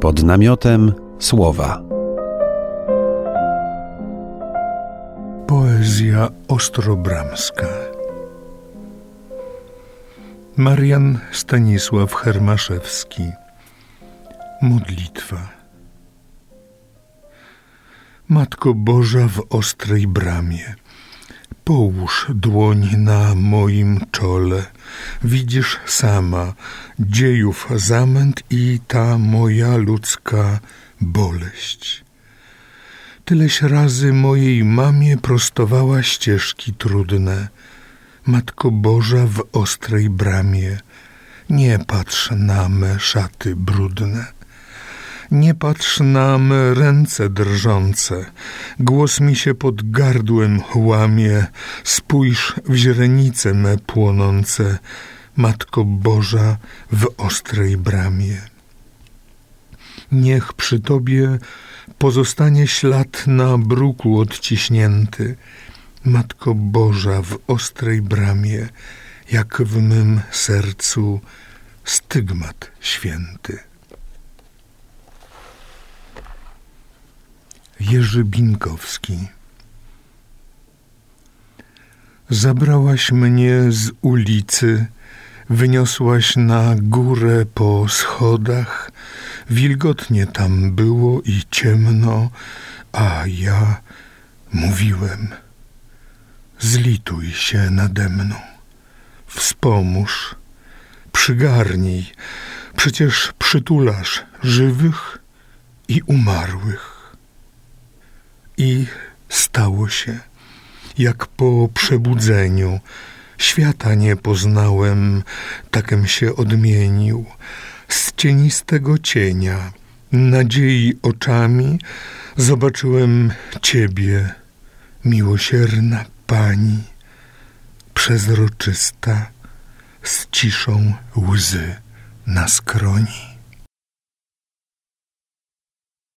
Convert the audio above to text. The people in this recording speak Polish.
Pod namiotem słowa. Poezja ostrobramska. Marian Stanisław Hermaszewski. Modlitwa. Matko Boża w ostrej bramie Połóż dłoń na moim czole. Widzisz sama dziejów zamęt i ta moja ludzka boleść. Tyleś razy mojej mamie prostowała ścieżki trudne. Matko Boża w ostrej bramie, nie patrz na me szaty brudne. Nie patrz na me ręce drżące, głos mi się pod gardłem łamie, spójrz w źrenice me płonące, Matko Boża w ostrej bramie. Niech przy Tobie pozostanie ślad na bruku odciśnięty, Matko Boża w ostrej bramie, jak w mym sercu stygmat święty. Jerzy Binkowski. Zabrałaś mnie z ulicy, wyniosłaś na górę po schodach. Wilgotnie tam było i ciemno, a ja mówiłem: Zlituj się nade mną, wspomóż, przygarnij, przecież przytulasz żywych i umarłych. I stało się, jak po przebudzeniu. Świata nie poznałem, takem się odmienił. Z cienistego cienia, nadziei oczami, zobaczyłem Ciebie, miłosierna Pani, przezroczysta, z ciszą łzy na skroni.